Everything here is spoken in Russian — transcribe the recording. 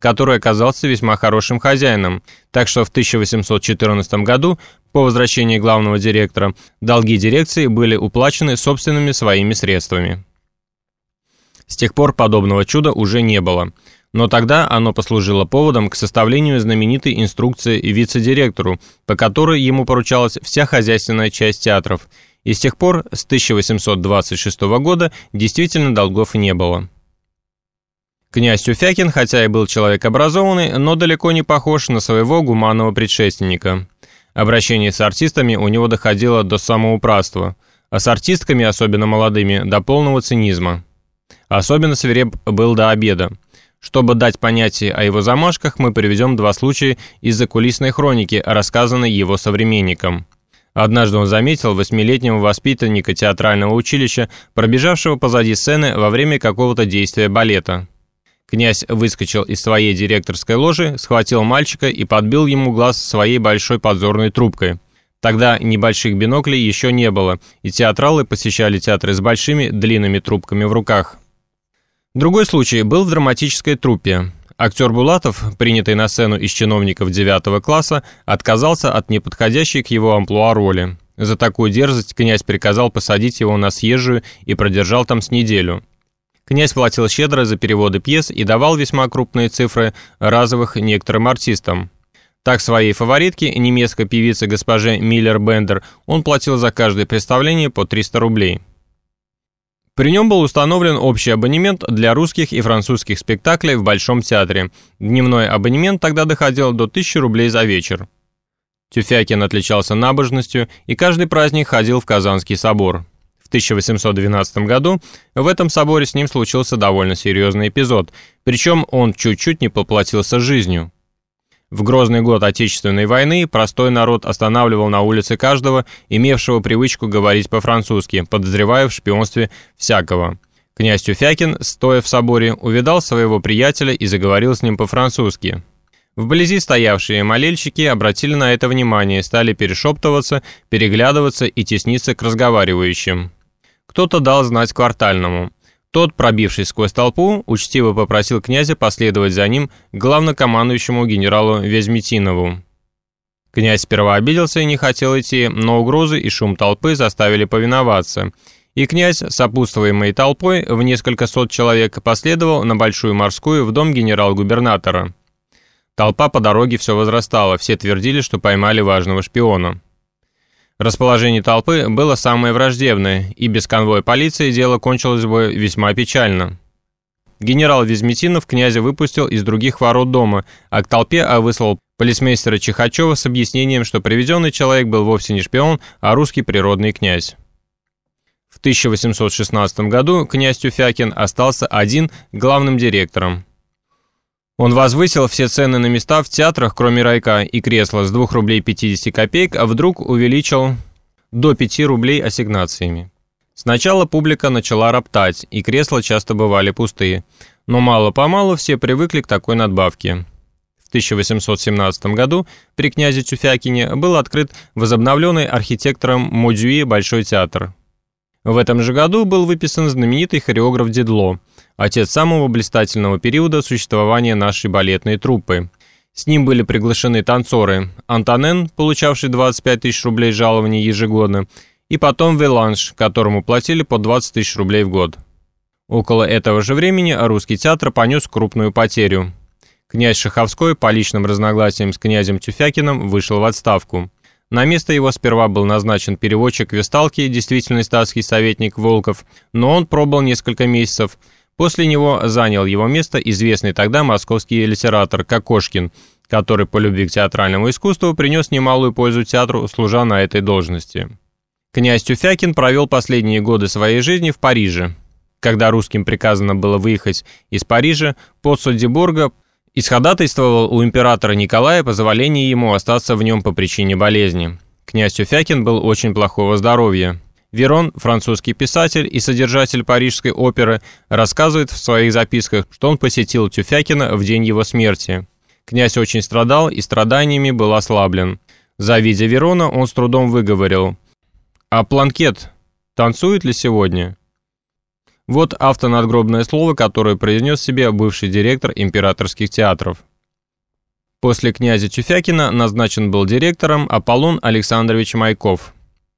который оказался весьма хорошим хозяином, так что в 1814 году, по возвращении главного директора, долги дирекции были уплачены собственными своими средствами. С тех пор подобного чуда уже не было – но тогда оно послужило поводом к составлению знаменитой инструкции вице-директору, по которой ему поручалась вся хозяйственная часть театров, и с тех пор, с 1826 года, действительно долгов не было. Князь Тюфякин, хотя и был человек образованный, но далеко не похож на своего гуманного предшественника. Обращение с артистами у него доходило до самоуправства, а с артистками, особенно молодыми, до полного цинизма. Особенно свиреп был до обеда. Чтобы дать понятие о его замашках, мы приведем два случая из закулисной хроники, рассказанной его современникам. Однажды он заметил восьмилетнего воспитанника театрального училища, пробежавшего позади сцены во время какого-то действия балета. Князь выскочил из своей директорской ложи, схватил мальчика и подбил ему глаз своей большой подзорной трубкой. Тогда небольших биноклей еще не было, и театралы посещали театры с большими длинными трубками в руках. Другой случай был в драматической труппе. Актер Булатов, принятый на сцену из чиновников 9 класса, отказался от неподходящей к его амплуа роли. За такую дерзость князь приказал посадить его на съезжую и продержал там с неделю. Князь платил щедро за переводы пьес и давал весьма крупные цифры разовых некоторым артистам. Так своей фаворитке, немецкой певице госпоже Миллер-Бендер, он платил за каждое представление по 300 рублей. При нем был установлен общий абонемент для русских и французских спектаклей в Большом театре. Дневной абонемент тогда доходил до 1000 рублей за вечер. Тюфякин отличался набожностью и каждый праздник ходил в Казанский собор. В 1812 году в этом соборе с ним случился довольно серьезный эпизод, причем он чуть-чуть не поплатился жизнью. В грозный год Отечественной войны простой народ останавливал на улице каждого, имевшего привычку говорить по-французски, подозревая в шпионстве всякого. Князь Тюфякин, стоя в соборе, увидал своего приятеля и заговорил с ним по-французски. Вблизи стоявшие молельщики обратили на это внимание, стали перешептываться, переглядываться и тесниться к разговаривающим. Кто-то дал знать квартальному. Тот, пробившись сквозь толпу, учтиво попросил князя последовать за ним к главнокомандующему генералу Вязьмитинову. Князь сперва обиделся и не хотел идти, но угрозы и шум толпы заставили повиноваться. И князь, сопутствуемый толпой, в несколько сот человек последовал на Большую Морскую в дом генерал-губернатора. Толпа по дороге все возрастала, все твердили, что поймали важного шпиона. Расположение толпы было самое враждебное, и без конвоя полиции дело кончилось бы весьма печально. Генерал Визметинов князя выпустил из других ворот дома, а к толпе выслал полисмейстера Чихачева с объяснением, что приведенный человек был вовсе не шпион, а русский природный князь. В 1816 году князь Тюфякин остался один главным директором. Он возвысил все цены на места в театрах, кроме райка и кресла, с 2 рублей 50 копеек, а вдруг увеличил до 5 рублей ассигнациями. Сначала публика начала роптать, и кресла часто бывали пустые, но мало-помалу все привыкли к такой надбавке. В 1817 году при князе Тюфякине был открыт возобновленный архитектором Модзюи Большой театр. В этом же году был выписан знаменитый хореограф Дедло – отец самого блистательного периода существования нашей балетной труппы. С ним были приглашены танцоры Антонен, получавший 25 тысяч рублей жалования ежегодно, и потом Веланж, которому платили по 20 тысяч рублей в год. Около этого же времени русский театр понес крупную потерю. Князь Шаховской по личным разногласиям с князем Тюфякиным вышел в отставку. На место его сперва был назначен переводчик Весталки, действительный статский советник Волков, но он пробыл несколько месяцев – После него занял его место известный тогда московский литератор Кокошкин, который по любви к театральному искусству принес немалую пользу театру, служа на этой должности. Князь Тюфякин провел последние годы своей жизни в Париже. Когда русским приказано было выехать из Парижа, подсуд Дебурга исходатайствовал у императора Николая позволение ему остаться в нем по причине болезни. Князь Тюфякин был очень плохого здоровья. Верон, французский писатель и содержатель парижской оперы, рассказывает в своих записках, что он посетил Тюфякина в день его смерти. Князь очень страдал и страданиями был ослаблен. Завидя Верона, он с трудом выговорил. «А Планкет танцует ли сегодня?» Вот автонадгробное слово, которое произнес себе бывший директор императорских театров. После князя Тюфякина назначен был директором Аполлон Александрович Майков –